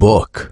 book.